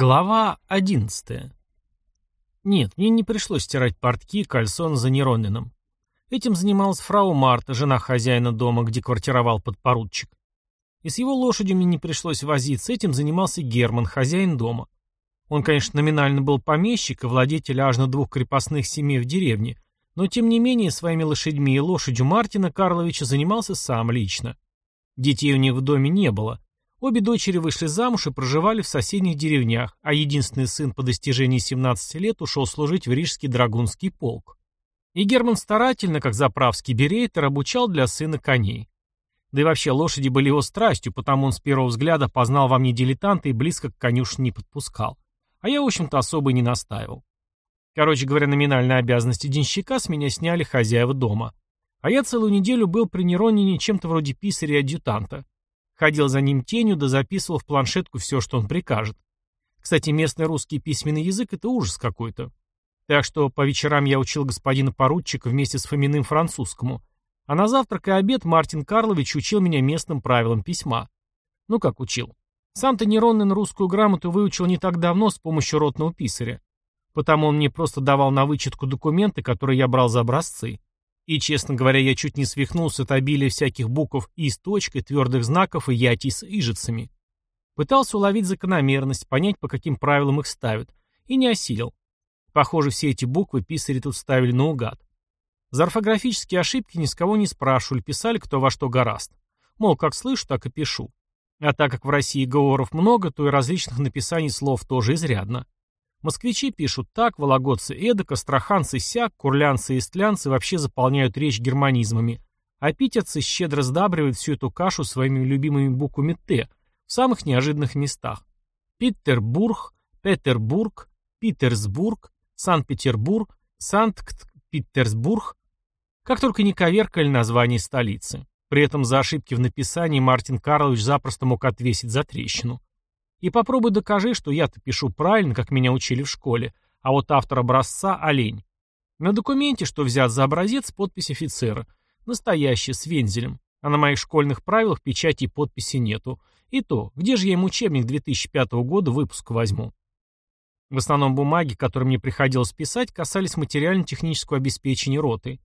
Глава 11. Нет, мне не пришлось стирать портки и кальсон за Неронином. Этим занималась фрау Марта, жена хозяина дома, где квартировал подпоручик. И с его лошадью мне не пришлось возиться, этим занимался Герман, хозяин дома. Он, конечно, номинально был помещик и владетель аж на двух крепостных семей в деревне, но тем не менее своими лошадьми и лошадью Мартина Карловича занимался сам лично. Детей у них в доме не было, Обе дочери вышли замуж и проживали в соседних деревнях, а единственный сын по достижении 17 лет ушел служить в Рижский драгунский полк. И Герман старательно, как заправский берейтер, обучал для сына коней. Да и вообще лошади были его страстью, потому он с первого взгляда познал во мне дилетанта и близко к конюшне не подпускал. А я, в общем-то, особо и не настаивал. Короче говоря, номинальные обязанности денщика с меня сняли хозяева дома. А я целую неделю был при Неронине чем-то вроде писаря и адъютанта. Ходил за ним тенью, да записывал в планшетку все, что он прикажет. Кстати, местный русский письменный язык — это ужас какой-то. Так что по вечерам я учил господина поручика вместе с Фоминым французскому. А на завтрак и обед Мартин Карлович учил меня местным правилам письма. Ну как учил? Сам-то Неронный русскую грамоту выучил не так давно с помощью ротного писаря. Потому он мне просто давал на вычетку документы, которые я брал за образцы. И, честно говоря, я чуть не свихнулся от обилия всяких букв и с точкой, твердых знаков и ятий с ижицами. Пытался уловить закономерность, понять, по каким правилам их ставят, и не осилил. Похоже, все эти буквы писари тут ставили наугад. За орфографические ошибки ни с кого не спрашивали, писали кто во что гораст. Мол, как слышу, так и пишу. А так как в России говоров много, то и различных написаний слов тоже изрядно. Москвичи пишут так, вологодцы эдак, астраханцы сяк, курлянцы и истлянцы вообще заполняют речь германизмами, а питерцы щедро сдабривают всю эту кашу своими любимыми буквами «Т» в самых неожиданных местах. Питербург, Петербург, Питерсбург, Санкт-Петербург, Санкт-Петербург. Как только не коверкали название столицы. При этом за ошибки в написании Мартин Карлович запросто мог отвесить за трещину. И попробуй докажи, что я-то пишу правильно, как меня учили в школе, а вот автор образца – олень. На документе, что взят за образец, подпись офицера. Настоящий, с вензелем. А на моих школьных правилах печати и подписи нету. И то, где же я им учебник 2005 года выпуска возьму? В основном бумаги, которые мне приходилось писать, касались материально-технического обеспечения роты.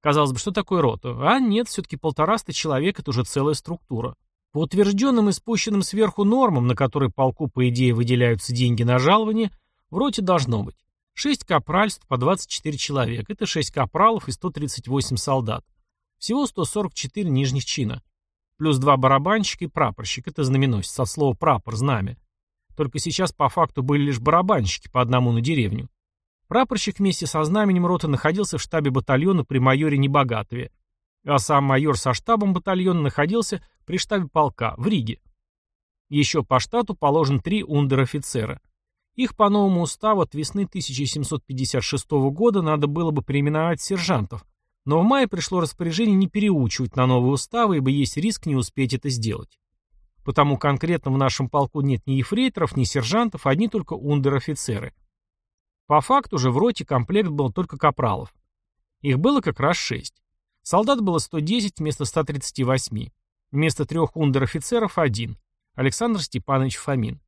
Казалось бы, что такое рота? А нет, все-таки полтораста человек – это уже целая структура. По утвержденным и спущенным сверху нормам, на которые полку, по идее, выделяются деньги на жалование, в роте должно быть 6 капральств по 24 человека. Это 6 капралов и 138 солдат. Всего 144 нижних чина. Плюс два барабанщика и прапорщик. Это знаменосец, со слова «прапор», «знамя». Только сейчас по факту были лишь барабанщики, по одному на деревню. Прапорщик вместе со знаменем роты находился в штабе батальона при майоре Небогатове, а сам майор со штабом батальона находился при штабе полка в Риге. Еще по штату положен три ундер-офицера. Их по новому уставу от весны 1756 года надо было бы переименовать сержантов, но в мае пришло распоряжение не переучивать на новые уставы, ибо есть риск не успеть это сделать. Потому конкретно в нашем полку нет ни ефрейторов, ни сержантов, одни только ундер-офицеры. По факту же в роте комплект был только капралов. Их было как раз шесть. Солдат было 110 вместо 138. Вместо трех ундер-офицеров один. Александр Степанович Фомин.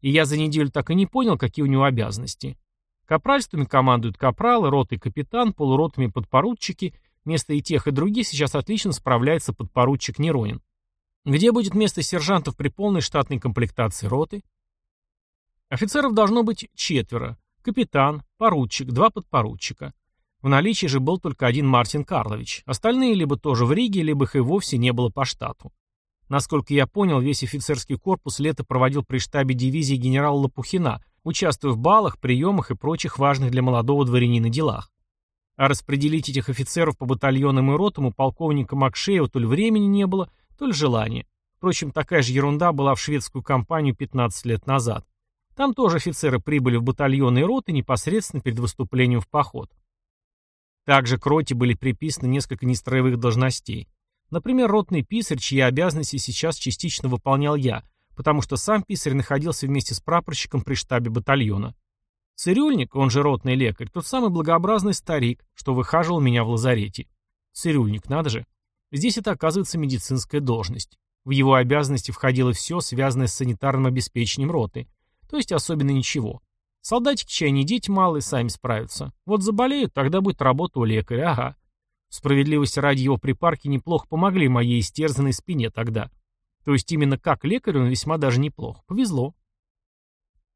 И я за неделю так и не понял, какие у него обязанности. Капральствами командуют капралы, роты капитан, полуротами подпоручики. Вместо и тех, и других сейчас отлично справляется подпоручик Неронин. Где будет место сержантов при полной штатной комплектации роты? Офицеров должно быть четверо. Капитан, поручик, два подпоручика. В наличии же был только один Мартин Карлович. Остальные либо тоже в Риге, либо их и вовсе не было по штату. Насколько я понял, весь офицерский корпус лето проводил при штабе дивизии генерала Лопухина, участвуя в балах, приемах и прочих важных для молодого дворянина делах. А распределить этих офицеров по батальонам и ротам у полковника Макшеева то ли времени не было, то ли желания. Впрочем, такая же ерунда была в шведскую кампанию 15 лет назад. Там тоже офицеры прибыли в батальоны и роты непосредственно перед выступлением в поход. Также к роте были приписаны несколько нестроевых должностей. Например, ротный писарь, чьи обязанности сейчас частично выполнял я, потому что сам писарь находился вместе с прапорщиком при штабе батальона. Цирюльник, он же ротный лекарь, тот самый благообразный старик, что выхаживал меня в лазарете. Цирюльник, надо же. Здесь это оказывается медицинская должность. В его обязанности входило все, связанное с санитарным обеспечением роты. То есть особенно ничего. Солдатики чай не дети малые, сами справятся. Вот заболеют, тогда будет работа у лекаря, ага. Справедливости ради его припарки неплохо помогли моей истерзанной спине тогда. То есть именно как лекарь он весьма даже неплох. Повезло.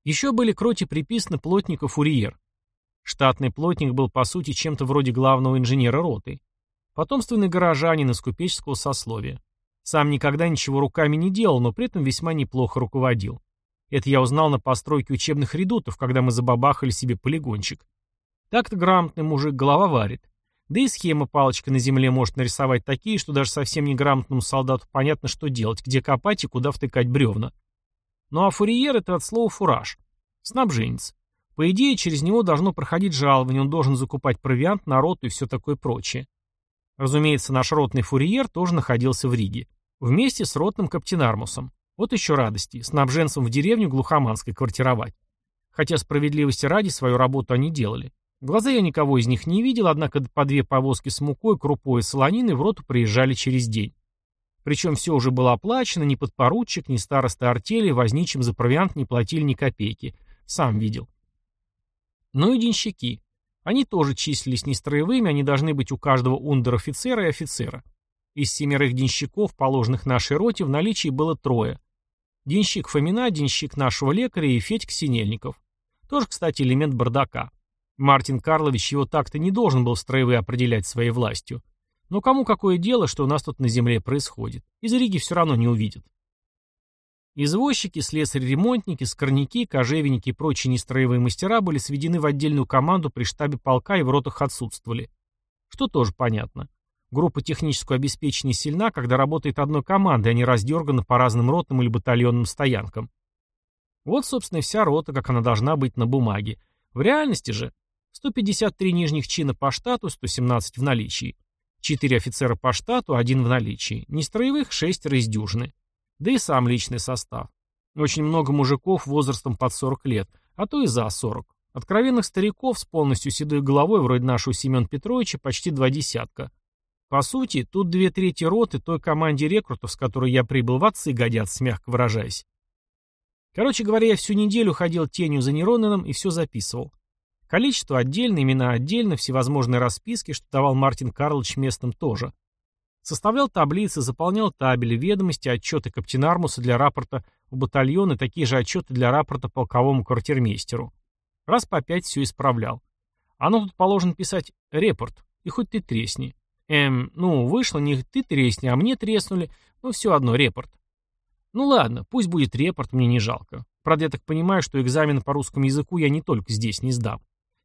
Еще были к роте приписаны плотников Фурьер. Штатный плотник был по сути чем-то вроде главного инженера роты. Потомственный горожанин из купеческого сословия. Сам никогда ничего руками не делал, но при этом весьма неплохо руководил. Это я узнал на постройке учебных редутов, когда мы забабахали себе полигончик. Так-то грамотный мужик голова варит. Да и схема палочкой на земле может нарисовать такие, что даже совсем неграмотному солдату понятно, что делать, где копать и куда втыкать бревна. Ну а фурьер — это от слова «фураж». Снабженец. По идее, через него должно проходить жалование, он должен закупать провиант, народ и все такое прочее. Разумеется, наш ротный фурьер тоже находился в Риге. Вместе с ротным каптенармусом. Вот еще радости. Снабженцам в деревню глухоманской квартировать. Хотя справедливости ради свою работу они делали. В глаза я никого из них не видел, однако по две повозки с мукой, крупой и солониной в роту приезжали через день. Причем все уже было оплачено, ни подпоручик, ни староста артели, возничим за провиант не платили ни копейки. Сам видел. Ну и денщики. Они тоже числились не строевыми, они должны быть у каждого ундер-офицера и офицера. Из семерых денщиков, положенных нашей роте, в наличии было трое. Денщик Фомина, денщик нашего лекаря и Федька Синельников. Тоже, кстати, элемент бардака. Мартин Карлович его так-то не должен был строевые определять своей властью. Но кому какое дело, что у нас тут на земле происходит? Из Риги все равно не увидят. Извозчики, слесари-ремонтники, скорняки, кожевенники и прочие нестроевые мастера были сведены в отдельную команду при штабе полка и в ротах отсутствовали. Что тоже понятно. Группа технического обеспечения сильна, когда работает одной командой, а не раздергана по разным ротным или батальонным стоянкам. Вот, собственно, вся рота, как она должна быть на бумаге. В реальности же 153 нижних чина по штату, 117 в наличии. 4 офицера по штату, один в наличии. Не строевых, шестеро из дюжины. Да и сам личный состав. Очень много мужиков возрастом под 40 лет, а то и за 40. Откровенных стариков с полностью седой головой, вроде нашего Семена Петровича, почти два десятка. По сути, тут две трети роты той команде рекрутов, с которой я прибыл в отцы, годятся, мягко выражаясь. Короче говоря, я всю неделю ходил тенью за Неронином и все записывал. Количество отдельно, имена отдельно, всевозможные расписки, что давал Мартин Карлович местным тоже. Составлял таблицы, заполнял табели, ведомости, отчеты Каптенармуса для рапорта в батальон и такие же отчеты для рапорта полковому квартирмейстеру. Раз по пять все исправлял. Оно тут положено писать «репорт», и хоть ты тресни. Эм, ну, вышло не ты тресни, а мне треснули, ну все одно, репорт. Ну ладно, пусть будет репорт, мне не жалко. Правда, я так понимаю, что экзамен по русскому языку я не только здесь не сдам.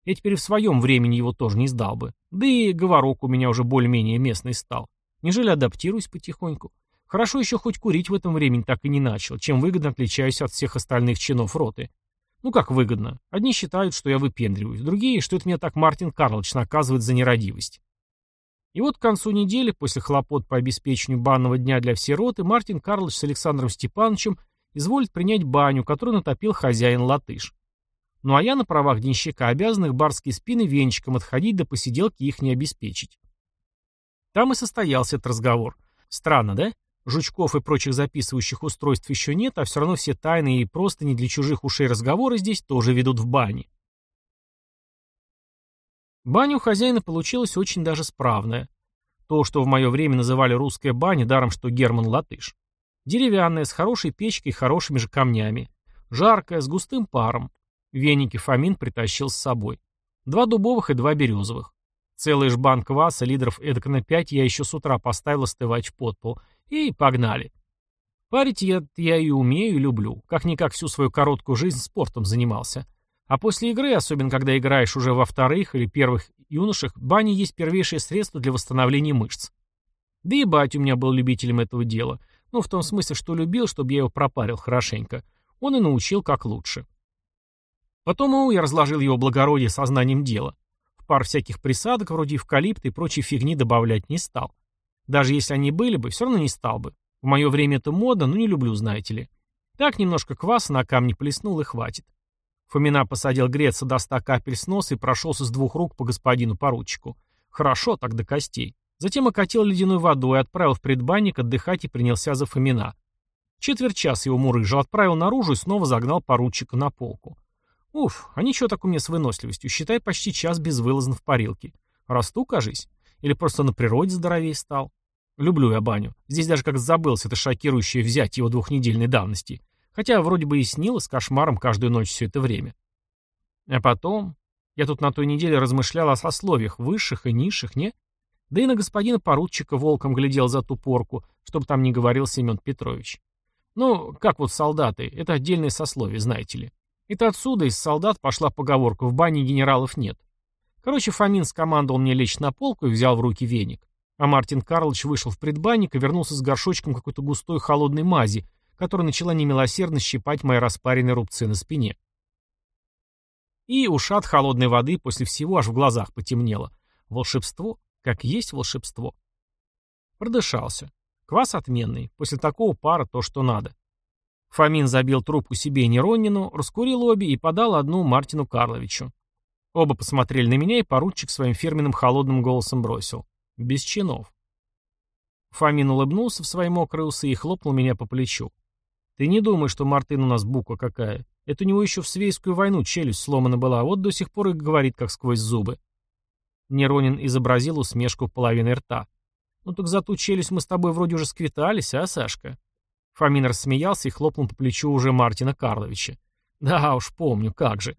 Я теперь в своем времени его тоже не сдал бы. Да и говорок у меня уже более-менее местный стал. Нежели адаптируюсь потихоньку. Хорошо еще хоть курить в этом времени так и не начал, чем выгодно отличаюсь от всех остальных чинов роты. Ну как выгодно? Одни считают, что я выпендриваюсь, другие, что это меня так Мартин Карлович наказывает за нерадивость. И вот к концу недели, после хлопот по обеспечению банного дня для всей роты, Мартин Карлович с Александром Степановичем изволит принять баню, которую натопил хозяин латыш. Ну а я на правах денщика обязан их барские спины венчиком отходить до посиделки их не обеспечить. Там и состоялся этот разговор. Странно, да? Жучков и прочих записывающих устройств еще нет, а все равно все тайные и просто не для чужих ушей разговоры здесь тоже ведут в бане. Баня у хозяина получилась очень даже справная. То, что в мое время называли русская баня, даром что Герман латыш. Деревянная, с хорошей печкой и хорошими же камнями. Жаркая, с густым паром. Веники Фомин притащил с собой. Два дубовых и два березовых. Целый жбан кваса, литров эдак на пять, я еще с утра поставил остывать в подпол. И погнали. Парить я, я и умею, и люблю. Как-никак всю свою короткую жизнь спортом занимался. А после игры, особенно когда играешь уже во вторых или первых юношах, баня есть первейшее средство для восстановления мышц. Да и батя у меня был любителем этого дела. Ну, в том смысле, что любил, чтобы я его пропарил хорошенько. Он и научил, как лучше. Потом я разложил его благородие сознанием дела. В пар всяких присадок, вроде эвкалипта и прочей фигни добавлять не стал. Даже если они были бы, все равно не стал бы. В мое время это мода, но не люблю, знаете ли. Так немножко кваса на камне плеснул и хватит. Фомина посадил греться до ста капель с носа и прошелся с двух рук по господину поручику. Хорошо, так до костей. Затем окатил ледяной водой, отправил в предбанник отдыхать и принялся за Фомина. Четверть часа его мурыжил, отправил наружу и снова загнал поручика на полку. Уф, а ничего так у меня с выносливостью. Считай, почти час безвылазно в парилке. Расту, кажись. Или просто на природе здоровее стал. Люблю я баню. Здесь даже как забылся это шокирующее взять его двухнедельной давности. Хотя вроде бы и снилось кошмаром каждую ночь все это время. А потом... Я тут на той неделе размышлял о сословиях, высших и низших, не? Да и на господина поручика волком глядел за ту порку, чтобы там не говорил Семен Петрович. Ну, как вот солдаты, это отдельное сословие, знаете ли. Это отсюда из солдат пошла поговорка «в бане генералов нет». Короче, Фомин скомандовал мне лечь на полку и взял в руки веник. А Мартин Карлович вышел в предбанник и вернулся с горшочком какой-то густой холодной мази, которая начала немилосердно щипать мои распаренные рубцы на спине. И ушат холодной воды после всего аж в глазах потемнело. Волшебство, как есть волшебство. Продышался. Квас отменный. После такого пара то, что надо. Фомин забил трубку себе и Неронину, раскурил обе и подал одну Мартину Карловичу. Оба посмотрели на меня, и поручик своим фирменным холодным голосом бросил. Без чинов. Фомин улыбнулся в свои мокрые усы и хлопнул меня по плечу. «Ты не думай, что Мартын у нас буква какая. Это у него еще в Свейскую войну челюсть сломана была, а вот до сих пор и говорит, как сквозь зубы». Неронин изобразил усмешку половины рта. «Ну так за ту челюсть мы с тобой вроде уже сквитались, а, Сашка?» Фомин рассмеялся и хлопнул по плечу уже Мартина Карловича. «Да уж, помню, как же».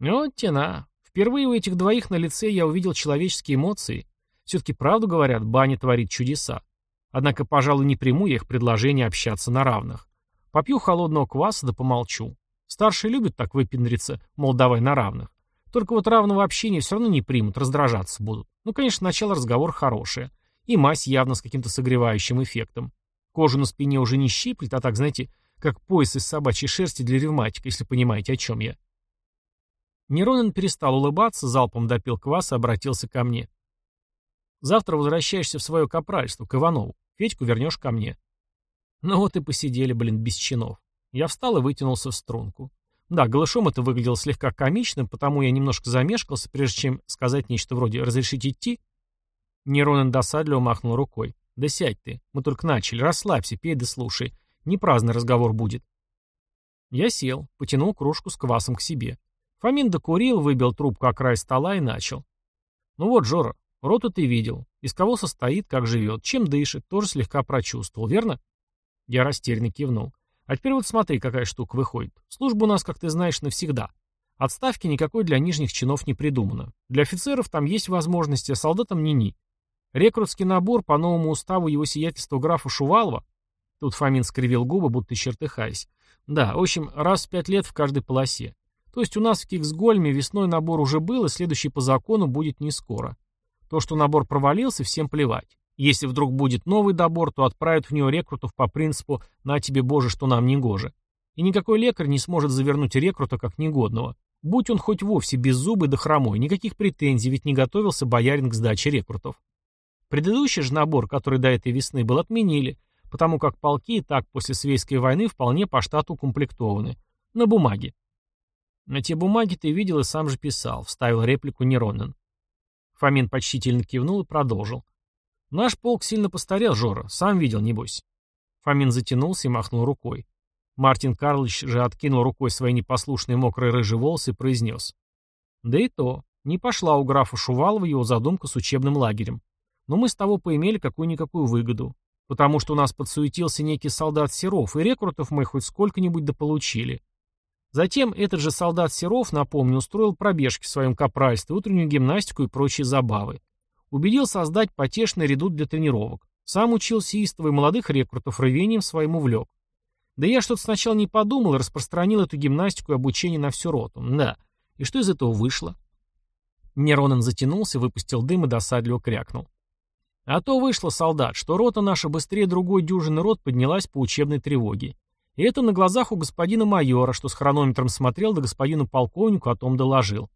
«Вот тена. Впервые у этих двоих на лице я увидел человеческие эмоции. Все-таки правду говорят, баня творит чудеса. Однако, пожалуй, не приму я их предложение общаться на равных. Попью холодного кваса да помолчу. Старшие любят так выпендриться, мол, давай на равных. Только вот равного общения все равно не примут, раздражаться будут. Ну, конечно, начало разговор хорошее. И мазь явно с каким-то согревающим эффектом. Кожу на спине уже не щиплет, а так, знаете, как пояс из собачьей шерсти для ревматика, если понимаете, о чем я. Неронин перестал улыбаться, залпом допил квас и обратился ко мне. Завтра возвращаешься в свое капральство, к Иванову. Федьку вернешь ко мне. Ну вот и посидели, блин, без чинов. Я встал и вытянулся в струнку. Да, голышом это выглядело слегка комичным, потому я немножко замешкался, прежде чем сказать нечто вроде «разрешить идти?» Неронен досадливо махнул рукой. «Да сядь ты, мы только начали, расслабься, пей да слушай. Не праздный разговор будет». Я сел, потянул кружку с квасом к себе. Фомин докурил, выбил трубку о край стола и начал. «Ну вот, Жора, Роту ты видел. Из кого состоит, как живет, чем дышит, тоже слегка прочувствовал, верно? Я растерянно кивнул. А теперь вот смотри, какая штука выходит. Служба у нас, как ты знаешь, навсегда. Отставки никакой для нижних чинов не придумано. Для офицеров там есть возможности, а солдатам ни-ни. Рекрутский набор по новому уставу его сиятельства графа Шувалова. Тут Фомин скривил губы, будто чертыхаясь. Да, в общем, раз в пять лет в каждой полосе. То есть у нас в Киксгольме весной набор уже был, и следующий по закону будет не скоро. То, что набор провалился, всем плевать. Если вдруг будет новый добор, то отправят в него рекрутов по принципу «на тебе, Боже, что нам не гоже». И никакой лекарь не сможет завернуть рекрута как негодного. Будь он хоть вовсе беззубый да хромой, никаких претензий, ведь не готовился боярин к сдаче рекрутов. Предыдущий же набор, который до этой весны был, отменили, потому как полки и так после Свейской войны вполне по штату укомплектованы. На бумаге. На те бумаги ты видел и сам же писал, вставил реплику Неронен. Фомин почтительно кивнул и продолжил. «Наш полк сильно постарел, Жора. Сам видел, небось». Фомин затянулся и махнул рукой. Мартин Карлович же откинул рукой свои непослушные мокрые рыжие волосы и произнес. «Да и то. Не пошла у графа Шувалова его задумка с учебным лагерем. Но мы с того поимели какую-никакую выгоду. Потому что у нас подсуетился некий солдат Серов, и рекрутов мы хоть сколько-нибудь дополучили. Затем этот же солдат Серов, напомню, устроил пробежки в своем капральстве, утреннюю гимнастику и прочие забавы. Убедил создать потешный редут для тренировок. Сам учился истово молодых рекрутов рвением своим увлек. Да я что-то сначала не подумал распространил эту гимнастику и обучение на всю роту. Да. И что из этого вышло? Неронен затянулся, выпустил дым и досадливо крякнул. А то вышло, солдат, что рота наша быстрее другой дюжины рот поднялась по учебной тревоге. И это на глазах у господина майора, что с хронометром смотрел, да господину полковнику о том доложил.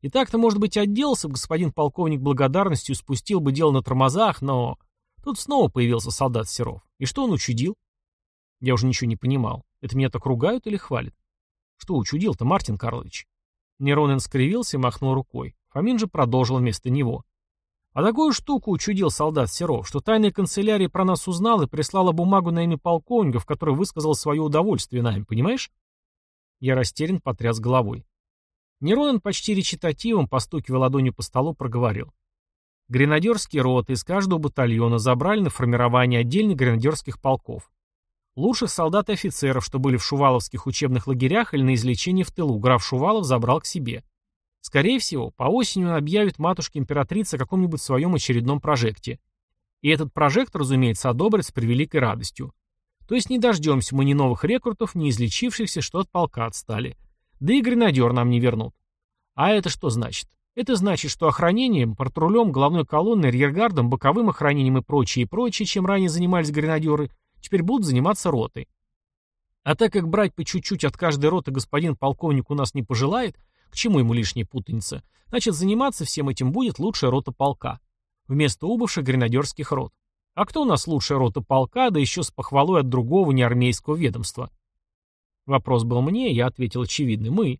И так-то, может быть, отделался бы господин полковник благодарностью, спустил бы дело на тормозах, но... Тут снова появился солдат Серов. И что он учудил? Я уже ничего не понимал. Это меня так ругают или хвалят? Что учудил-то, Мартин Карлович? Неронин скривился и махнул рукой. Фомин же продолжил вместо него. А такую штуку учудил солдат Серов, что тайная канцелярия про нас узнала и прислала бумагу на имя полковника, в которой высказал свое удовольствие нами, понимаешь? Я растерян потряс головой. Неронен почти речитативом, постукивая ладонью по столу, проговорил. Гренадерские роты из каждого батальона забрали на формирование отдельных гренадерских полков. Лучших солдат и офицеров, что были в шуваловских учебных лагерях или на излечении в тылу, граф Шувалов забрал к себе. Скорее всего, по осени он объявит матушке-императрице о каком-нибудь своем очередном прожекте. И этот прожект, разумеется, одобрит с превеликой радостью. То есть не дождемся мы ни новых рекрутов, ни излечившихся, что от полка отстали. Да и гренадер нам не вернут. А это что значит? Это значит, что охранением, патрулем, головной колонной, арьергардом, боковым охранением и прочее, и прочее, чем ранее занимались гренадеры, теперь будут заниматься ротой. А так как брать по чуть-чуть от каждой роты господин полковник у нас не пожелает, к чему ему лишняя путаница, значит заниматься всем этим будет лучшая рота полка, вместо убывших гренадерских рот. А кто у нас лучшая рота полка, да еще с похвалой от другого неармейского ведомства? Вопрос был мне, я ответил очевидный. Мы.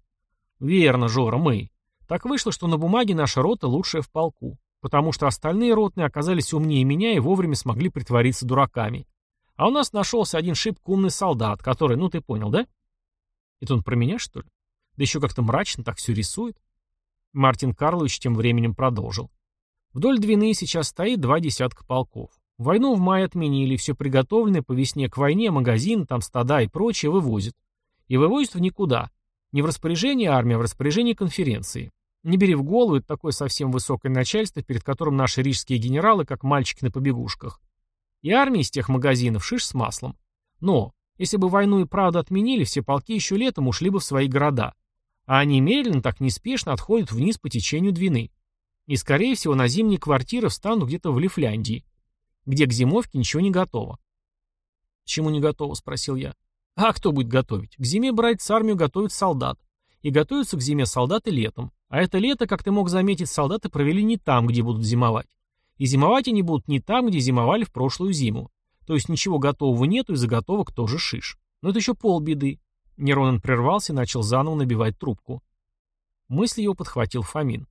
Верно, Жора, мы. Так вышло, что на бумаге наша рота лучшая в полку, потому что остальные ротные оказались умнее меня и вовремя смогли притвориться дураками. А у нас нашелся один шибко умный солдат, который, ну ты понял, да? Это он про меня, что ли? Да еще как-то мрачно так все рисует. Мартин Карлович тем временем продолжил. Вдоль Двины сейчас стоит два десятка полков. Войну в мае отменили, все приготовленное по весне к войне, магазин, там стада и прочее вывозят. И вывозят в никуда. Не в распоряжении армии, а в распоряжении конференции. Не бери в голову, это такое совсем высокое начальство, перед которым наши рижские генералы, как мальчики на побегушках. И армия из тех магазинов шиш с маслом. Но, если бы войну и правду отменили, все полки еще летом ушли бы в свои города. А они медленно, так неспешно отходят вниз по течению Двины. И, скорее всего, на зимние квартиры встанут где-то в Лифляндии, где к зимовке ничего не готово. «Чему не готово?» — спросил я. «А кто будет готовить? К зиме брать с армию готовят солдат. И готовятся к зиме солдаты летом. А это лето, как ты мог заметить, солдаты провели не там, где будут зимовать. И зимовать они будут не там, где зимовали в прошлую зиму. То есть ничего готового нету и заготовок тоже шиш. Но это еще полбеды. Неронен прервался и начал заново набивать трубку. Мысль его подхватил Фомин.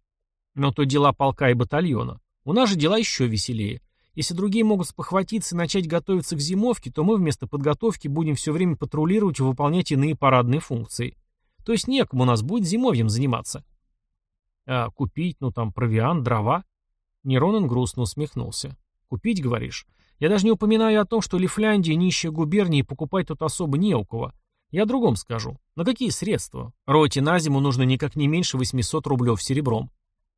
Но то дела полка и батальона. У нас же дела еще веселее. Если другие могут спохватиться и начать готовиться к зимовке, то мы вместо подготовки будем все время патрулировать и выполнять иные парадные функции. То есть некому нас будет зимовьем заниматься. А купить, ну там, провиант, дрова? Неронен грустно усмехнулся. Купить, говоришь? Я даже не упоминаю о том, что Лифляндия нищая губерния и покупать тут особо не у кого. Я другом скажу. На какие средства? Роте на зиму нужно никак не меньше 800 рублев серебром.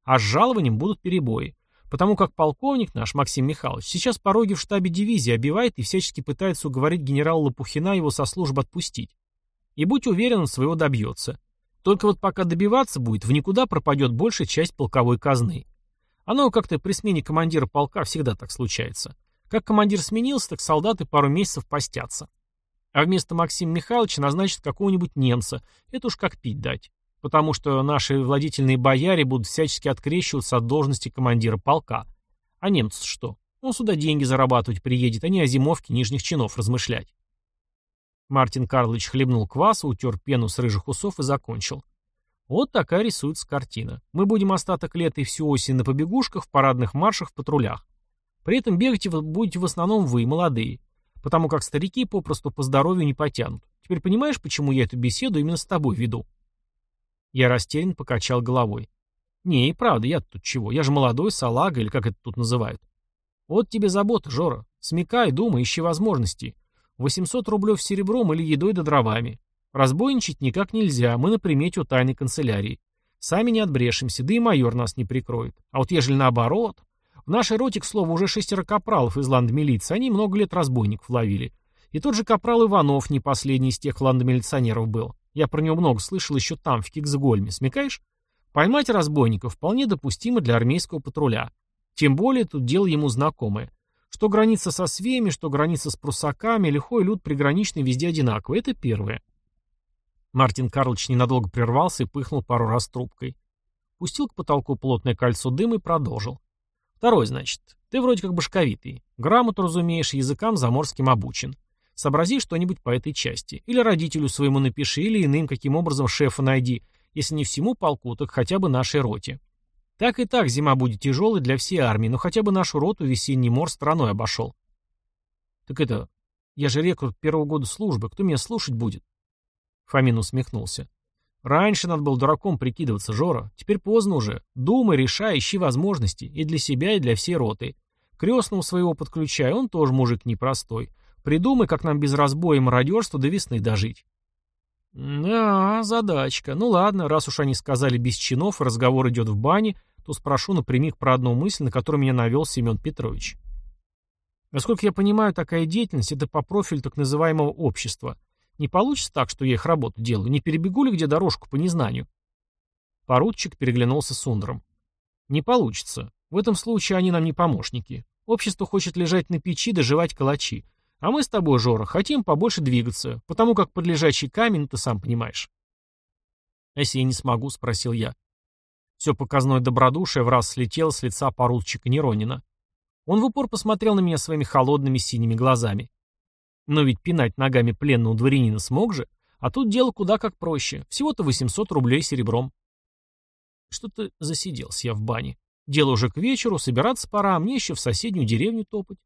А с жалованием будут перебои. Потому как полковник наш, Максим Михайлович, сейчас пороги в штабе дивизии обивает и всячески пытается уговорить генерала Лопухина его со службы отпустить. И будь уверен, он своего добьется. Только вот пока добиваться будет, в никуда пропадет большая часть полковой казны. Оно как-то при смене командира полка всегда так случается. Как командир сменился, так солдаты пару месяцев постятся. А вместо Максима Михайловича назначат какого-нибудь немца. Это уж как пить дать. Потому что наши владительные бояре будут всячески открещиваться от должности командира полка. А немцы что? Он сюда деньги зарабатывать приедет, а не о зимовке нижних чинов размышлять. Мартин Карлович хлебнул кваса, утер пену с рыжих усов и закончил. Вот такая рисуется картина. Мы будем остаток лета и всю осень на побегушках, в парадных маршах, в патрулях. При этом бегать будете в основном вы, молодые. Потому как старики попросту по здоровью не потянут. Теперь понимаешь, почему я эту беседу именно с тобой веду? Я растерян покачал головой. Не, и правда, я тут чего? Я же молодой, салага, или как это тут называют. Вот тебе забота, Жора. Смекай, думай, ищи возможности. 800 рублев серебром или едой да дровами. Разбойничать никак нельзя, мы на примете у тайной канцелярии. Сами не отбрешемся, да и майор нас не прикроет. А вот ежели наоборот... В нашей роте, к слову, уже шестеро капралов из ландмилиции, они много лет разбойников ловили. И тот же капрал Иванов не последний из тех ландмилиционеров был. Я про него много слышал еще там, в Киксгольме, смекаешь? Поймать разбойников вполне допустимо для армейского патруля. Тем более тут дело ему знакомое. Что граница со свеями, что граница с прусаками, лихой люд приграничный везде одинаковый. Это первое. Мартин Карлович ненадолго прервался и пыхнул пару раз трубкой. Пустил к потолку плотное кольцо дыма и продолжил. Второй, значит. Ты вроде как башковитый. Грамоту разумеешь, языкам заморским обучен. Сообрази что-нибудь по этой части. Или родителю своему напиши, или иным каким образом шефа найди. Если не всему полку, так хотя бы нашей роте. Так и так зима будет тяжелой для всей армии, но хотя бы нашу роту весенний мор страной обошел. Так это, я же рекрут первого года службы, кто меня слушать будет? Фомин усмехнулся. Раньше надо было дураком прикидываться, Жора. Теперь поздно уже. Думай, решай, ищи возможности. И для себя, и для всей роты. Крестного своего подключай, он тоже мужик непростой. Придумай, как нам без разбоя и мародерства до весны дожить. Да, задачка. Ну ладно, раз уж они сказали без чинов, и разговор идет в бане, то спрошу напрямик про одну мысль, на которую меня навел Семен Петрович. Насколько я понимаю, такая деятельность – это по профилю так называемого общества. Не получится так, что я их работу делаю? Не перебегу ли где дорожку по незнанию? Поручик переглянулся с Ундером. Не получится. В этом случае они нам не помощники. Общество хочет лежать на печи, доживать калачи. А мы с тобой, Жора, хотим побольше двигаться, потому как под лежачий камень, ты сам понимаешь. А если я не смогу, спросил я. Все показное добродушие в раз слетело с лица поручика Неронина. Он в упор посмотрел на меня своими холодными синими глазами. Но ведь пинать ногами пленного дворянина смог же, а тут дело куда как проще. Всего-то 800 рублей серебром. Что-то засиделся я в бане. Дело уже к вечеру, собираться пора, а мне еще в соседнюю деревню топать.